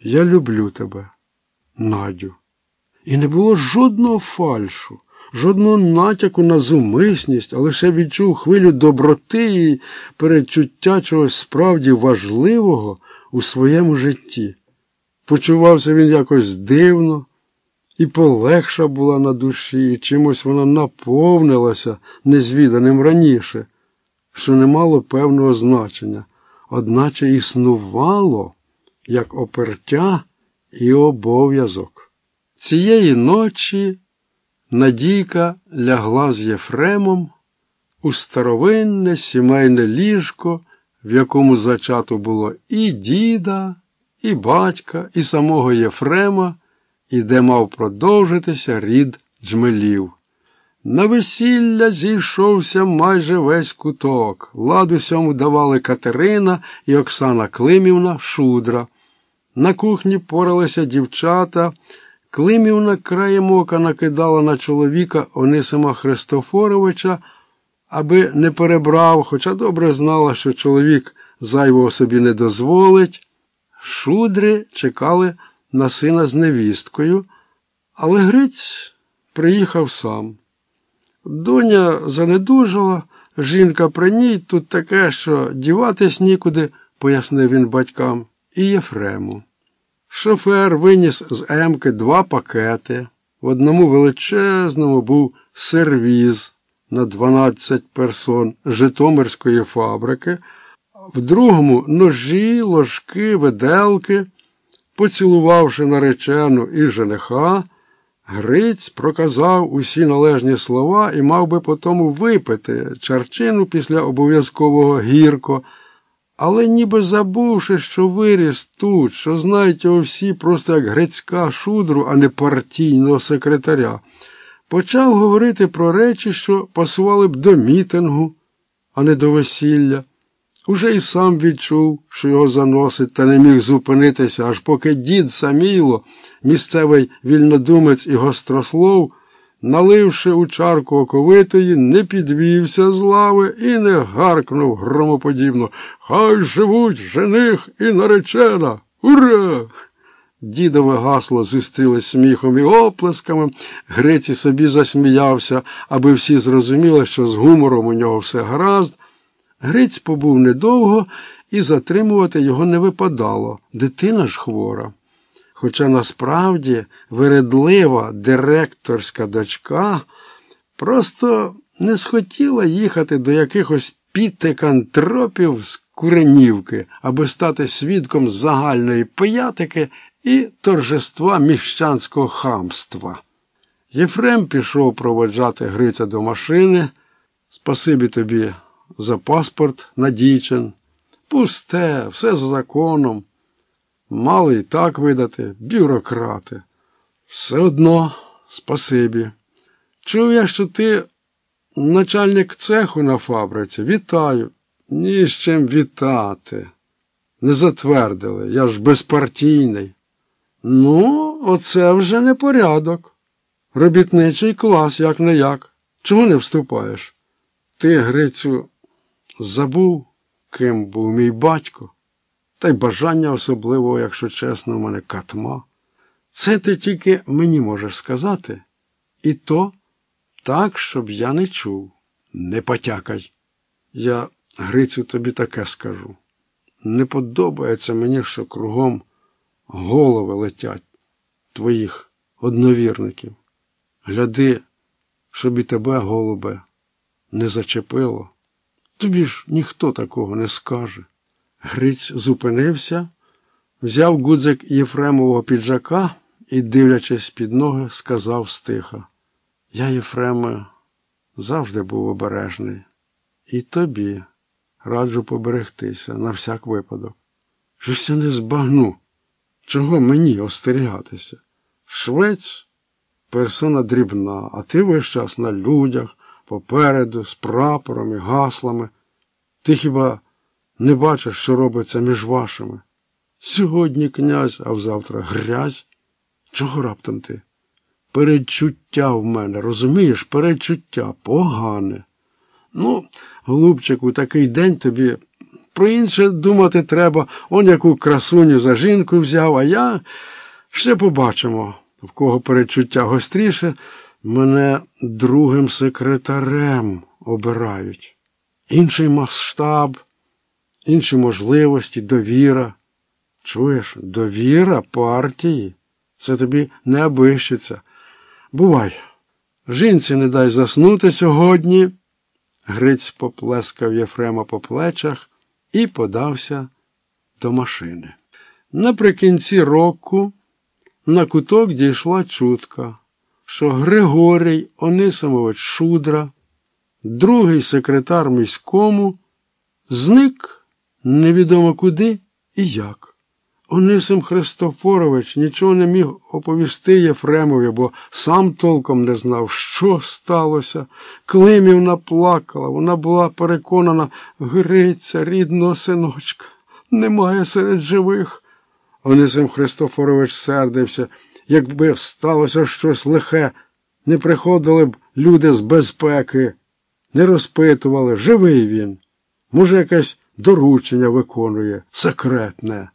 Я люблю тебе, Надю. І не було жодного фальшу, жодного натяку на зумисність, а лише відчув хвилю доброти і передчуття чогось справді важливого у своєму житті. Почувався він якось дивно, і полегша була на душі, і чимось вона наповнилася незвіданим раніше, що не мало певного значення, одначе існувало як опертя і обов'язок. Цієї ночі Надійка лягла з Єфремом у старовинне сімейне ліжко, в якому зачато було і діда, і батька, і самого Єфрема, і де мав продовжитися рід джмелів. На весілля зійшовся майже весь куток. Ладу усьому давали Катерина і Оксана Климівна Шудра. На кухні поралися дівчата. Климівна краєм ока накидала на чоловіка Онисима Христофоровича, аби не перебрав, хоча добре знала, що чоловік зайвого собі не дозволить. Шудри чекали на сина з невісткою, але Гриць приїхав сам. Доня занедужала, жінка при ній тут таке, що діватись нікуди, пояснив він батькам, і Єфрему. Шофер виніс з Емки два пакети. В одному величезному був сервіз на 12 персон Житомирської фабрики, в другому ножі, ложки, виделки. Поцілувавши наречену і жениха, Гриць проказав усі належні слова і мав би потому випити чарчину після обов'язкового гірко, але ніби забувши, що виріс тут, що знають його всі просто як грецька шудру, а не партійного секретаря, почав говорити про речі, що пасували б до мітингу, а не до весілля. Уже й сам відчув, що його заносить, та не міг зупинитися, аж поки дід Саміло, місцевий вільнодумець і гострослов, наливши у чарку оковитої, не підвівся з лави і не гаркнув громоподібно Хай живуть жених і наречена. Ура! Дідове гасло зустріли сміхом і оплесками. Гриці собі засміявся, аби всі зрозуміли, що з гумором у нього все гаразд. Гриць побув недовго і затримувати його не випадало. Дитина ж хвора. Хоча насправді вередлива директорська дочка просто не схотіла їхати до якихось пітекантропів з Куренівки, аби стати свідком загальної пиятики і торжества міщанського хамства. Єфрем пішов проводжати Гриця до машини. Спасибі тобі за паспорт надійчен. Пусте, все за законом. Мали і так видати, бюрократи. Все одно, спасибі. Чув я, що ти начальник цеху на фабриці. Вітаю. Ні з чим вітати. Не затвердили, я ж безпартійний. Ну, оце вже не порядок. Робітничий клас, як не як. Чому не вступаєш? Ти, Грицю, забув, ким був мій батько, та й бажання особливого, якщо чесно, у мене катма. Це ти тільки мені можеш сказати, і то так, щоб я не чув. Не потякай. Я, Грицю, тобі таке скажу. Не подобається мені, що кругом голови летять твоїх одновірників. Гляди, щоб і тебе, голубе, не зачепило. Тобі ж ніхто такого не скаже. Гриць зупинився, взяв гудзик Єфремового піджака і, дивлячись під ноги, сказав стиха. Я, Єфреме, завжди був обережний. І тобі раджу поберегтися на всяк випадок. Щось я не збагну. Чого мені остерігатися? Швець персона дрібна, а ти весь час на людях попереду, з прапором і гаслами. Ти хіба не бачиш, що робиться між вашими? Сьогодні князь, а взавтра грязь. Чого раптом ти? Передчуття в мене, розумієш, передчуття погане. Ну, голубчику, такий день тобі про інше думати треба. Он яку красуню за жінку взяв, а я ще побачимо, в кого перечуття гостріше, мене другим секретарем обирають. Інший масштаб, інші можливості, довіра. Чуєш, довіра партії. Це тобі не обищиться. Бувай. Жінці не дай заснути сьогодні. Гриць поплескав Єфрема по плечах і подався до машини. Наприкінці року на куток дійшла чутка, що Григорій Онисимович Шудра, другий секретар міському, зник невідомо куди і як. Онисим Христофорович нічого не міг оповісти Єфремові, бо сам толком не знав, що сталося. Климівна плакала, вона була переконана, Гриця, рідного синочка, немає серед живих. Онисим Христофорович сердився, якби сталося щось лихе, не приходили б люди з безпеки, не розпитували, живий він. Може, якесь доручення виконує, секретне.